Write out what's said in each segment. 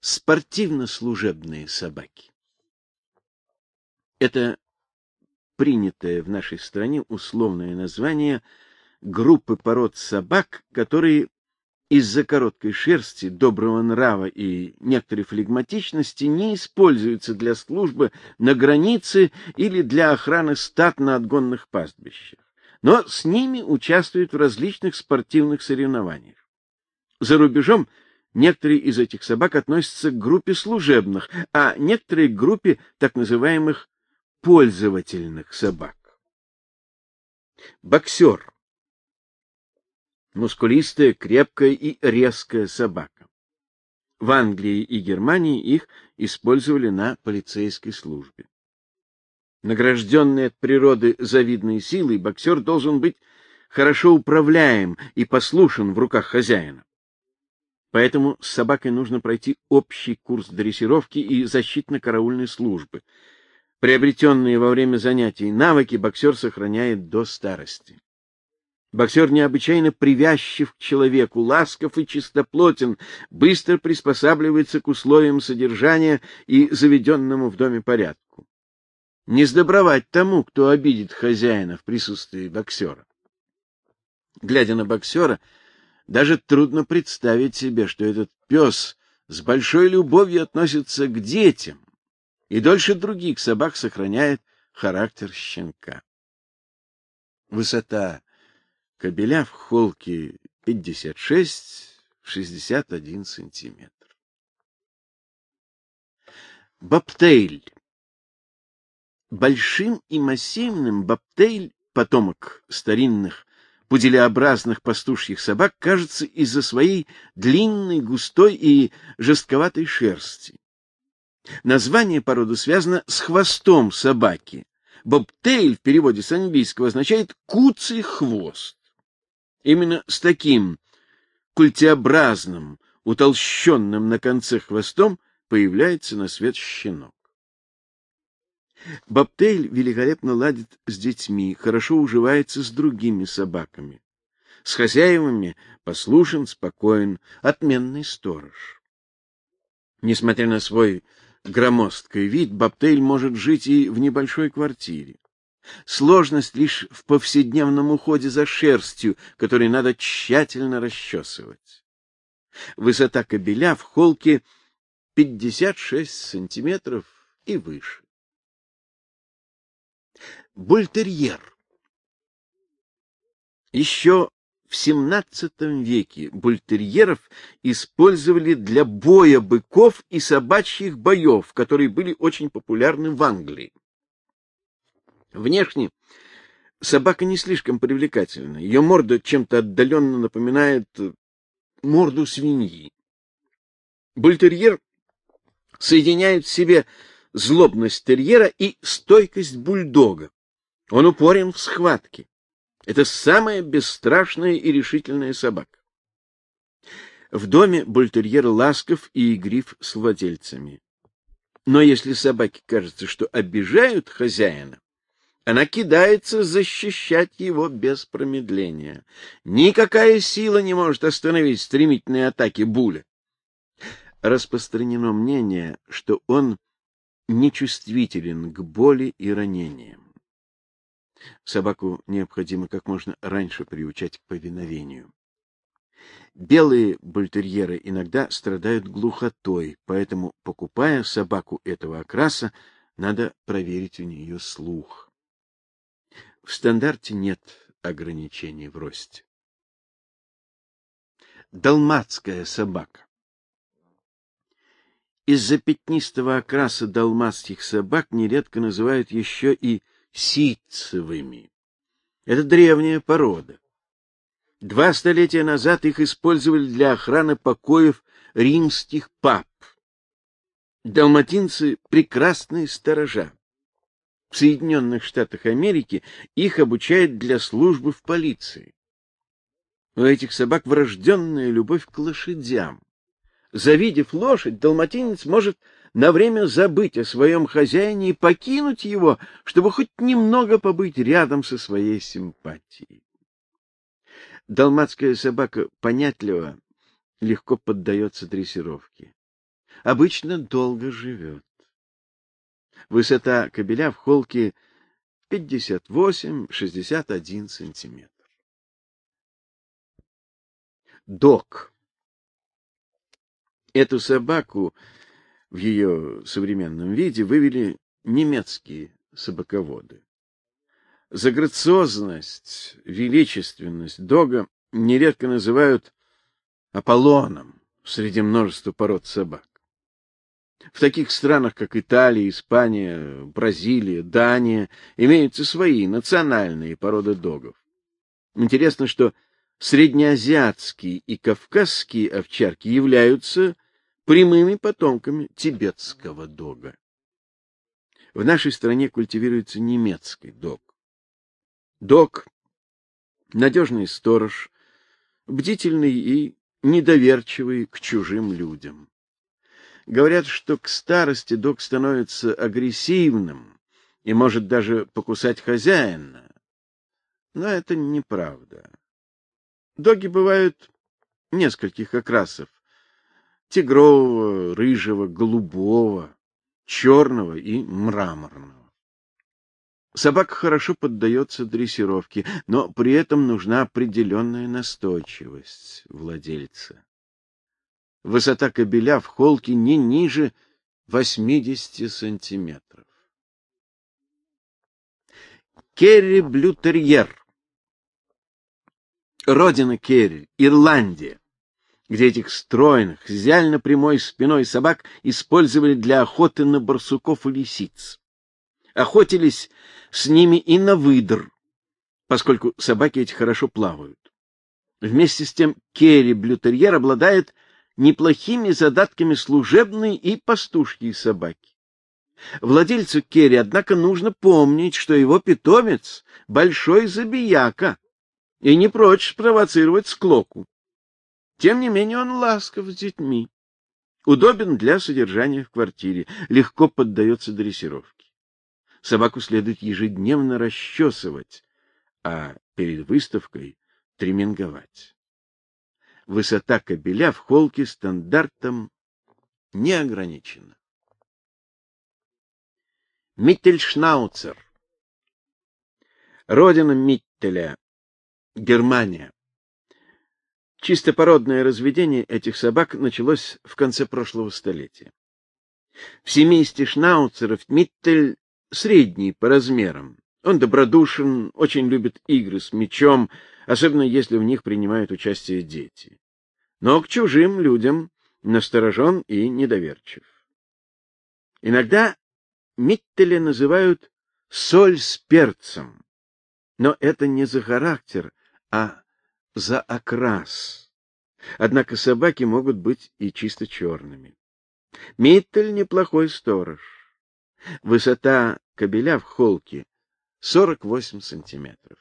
спортивно-служебные собаки. Это принятое в нашей стране условное название группы пород собак, которые из-за короткой шерсти, доброго нрава и некоторой флегматичности не используются для службы на границе или для охраны стад на отгонных пастбищах, но с ними участвуют в различных спортивных соревнованиях. За рубежом некоторые из этих собак относятся к группе служебных, а некоторые к группе так называемых пользовательных собак. Боксер мускулистая, крепкая и резкая собака. В Англии и Германии их использовали на полицейской службе. Награжденный от природы завидной силой, боксер должен быть хорошо управляем и послушен в руках хозяина. Поэтому с собакой нужно пройти общий курс дрессировки и защитно-караульной службы. Приобретенные во время занятий навыки боксер сохраняет до старости. Боксер необычайно привязчив к человеку, ласков и чистоплотен, быстро приспосабливается к условиям содержания и заведенному в доме порядку. Не сдобровать тому, кто обидит хозяина в присутствии боксера. Глядя на боксера, даже трудно представить себе, что этот пес с большой любовью относится к детям и дольше других собак сохраняет характер щенка. Высота Кобеля в холке 56-61 сантиметр. Бобтейль. Большим и массивным бобтейль, потомок старинных пуделеобразных пастушьих собак, кажется из-за своей длинной, густой и жестковатой шерсти. Название породы связано с хвостом собаки. Бобтейль в переводе с английского означает «куцый хвост». Именно с таким культеобразным, утолщенным на конце хвостом появляется на свет щенок. Бобтейль великолепно ладит с детьми, хорошо уживается с другими собаками. С хозяевами послушен, спокоен, отменный сторож. Несмотря на свой громоздкий вид, Бобтейль может жить и в небольшой квартире. Сложность лишь в повседневном уходе за шерстью, который надо тщательно расчесывать. Высота кобеля в холке 56 сантиметров и выше. Бультерьер. Еще в XVII веке бультерьеров использовали для боя быков и собачьих боев, которые были очень популярны в Англии. Внешне собака не слишком привлекательна. Ее морда чем-то отдаленно напоминает э, морду свиньи. Бультерьер соединяет в себе злобность терьера и стойкость бульдога. Он упорен в схватке. Это самая бесстрашная и решительная собака. В доме бультерьер ласков и игрив с владельцами. Но если собаке кажется, что обижают хозяина, она кидается защищать его без промедления. Никакая сила не может остановить стремительные атаки Буля. Распространено мнение, что он нечувствителен к боли и ранениям. Собаку необходимо как можно раньше приучать к повиновению. Белые бультерьеры иногда страдают глухотой, поэтому, покупая собаку этого окраса, надо проверить у нее слух. В стандарте нет ограничений в росте. Далматская собака. Из-за пятнистого окраса далматских собак нередко называют еще и ситцевыми. Это древняя порода. Два столетия назад их использовали для охраны покоев римских пап. Далматинцы — прекрасные сторожа. В Соединенных Штатах Америки их обучают для службы в полиции. У этих собак врожденная любовь к лошадям. Завидев лошадь, далматинец может на время забыть о своем хозяине и покинуть его, чтобы хоть немного побыть рядом со своей симпатией. Далматская собака понятлива, легко поддается дрессировке. обычно долго живет. Высота кобеля в холке 58-61 сантиметр. Док. Эту собаку в ее современном виде вывели немецкие собаководы. За грациозность, величественность дога нередко называют Аполлоном среди множества пород собак. В таких странах, как Италия, Испания, Бразилия, Дания, имеются свои национальные породы догов. Интересно, что среднеазиатские и кавказские овчарки являются прямыми потомками тибетского дога. В нашей стране культивируется немецкий дог. Дог — надежный сторож, бдительный и недоверчивый к чужим людям. Говорят, что к старости дог становится агрессивным и может даже покусать хозяина. Но это неправда. Доги бывают нескольких окрасов: тигрового, рыжего, голубого, черного и мраморного. Собака хорошо поддается дрессировке, но при этом нужна определенная настойчивость владельца. Высота кобеля в холке не ниже 80 сантиметров. Керри Блютерьер. Родина Керри, Ирландия, где этих стройных, идеально прямой спиной собак использовали для охоты на барсуков и лисиц. Охотились с ними и на выдр, поскольку собаки эти хорошо плавают. Вместе с тем Керри Блютерьер обладает неплохими задатками служебной и пастушьей собаки. Владельцу Керри, однако, нужно помнить, что его питомец — большой забияка и не прочь спровоцировать склоку. Тем не менее он ласков с детьми, удобен для содержания в квартире, легко поддается дрессировке. Собаку следует ежедневно расчесывать, а перед выставкой треминговать. Высота кобеля в холке стандартом не ограничена. Миттельшнауцер. Родина Миттеля Германия. Чистопородное разведение этих собак началось в конце прошлого столетия. В семействе шнауцеров Миттель средний по размерам. Он добродушен, очень любит игры с мячом, особенно если в них принимают участие дети. Но к чужим людям насторожен и недоверчив. Иногда Миттеля называют соль с перцем, но это не за характер, а за окрас. Однако собаки могут быть и чисто черными. Миттель неплохой сторож. Высота кобеля в холке 48 сантиметров.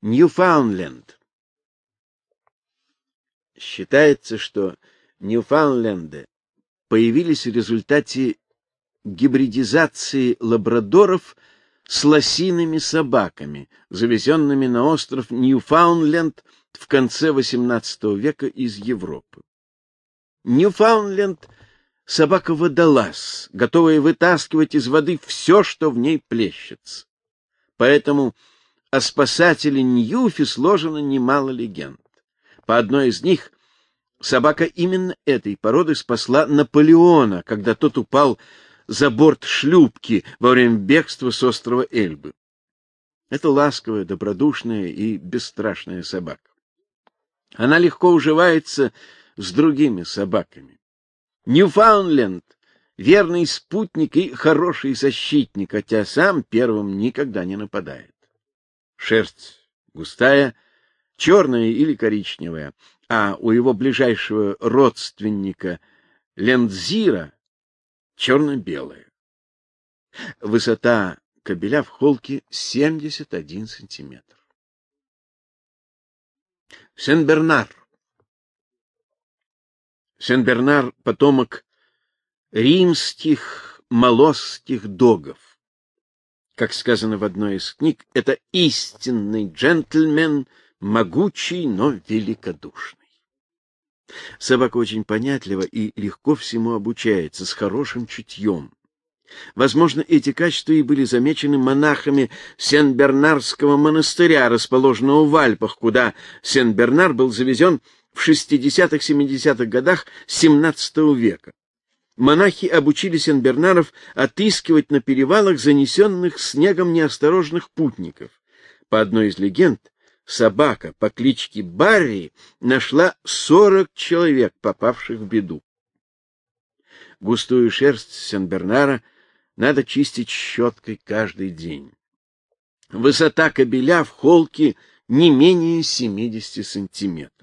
Ньюфаундленд. Считается, что Ньюфаундленды появились в результате гибридизации лабрадоров с лосиными собаками, завезенными на остров Ньюфаундленд в конце XVIII века из Европы. Ньюфаундленд — собака-водолаз, готовая вытаскивать из воды все, что в ней плещется. Поэтому о спасателе Ньюфи сложено немало легенд. По одной из них собака именно этой породы спасла Наполеона, когда тот упал за борт шлюпки во время бегства с острова Эльбы. Это ласковая, добродушная и бесстрашная собака. Она легко уживается с другими собаками. Ньюфаундленд — верный спутник и хороший защитник, хотя сам первым никогда не нападает. Шерсть густая, черная или коричневая, а у его ближайшего родственника Лендзира черно-белая. Высота кобеля в холке 71 сантиметр. Сен-Бернар. Сен-Бернар — потомок римских молосских догов. Как сказано в одной из книг, это истинный джентльмен, могучий, но великодушный. Собака очень понятлива и легко всему обучается, с хорошим чутьем. Возможно, эти качества и были замечены монахами Сен-Бернарского монастыря, расположенного в Альпах, куда Сен-Бернар был завезен в 60-70-х годах XVII века. Монахи обучили Сен-Бернаров отыскивать на перевалах занесенных снегом неосторожных путников. По одной из легенд, собака по кличке Барри нашла 40 человек, попавших в беду. Густую шерсть Сен-Бернара надо чистить щеткой каждый день. Высота кобеля в холке не менее 70 сантиметров.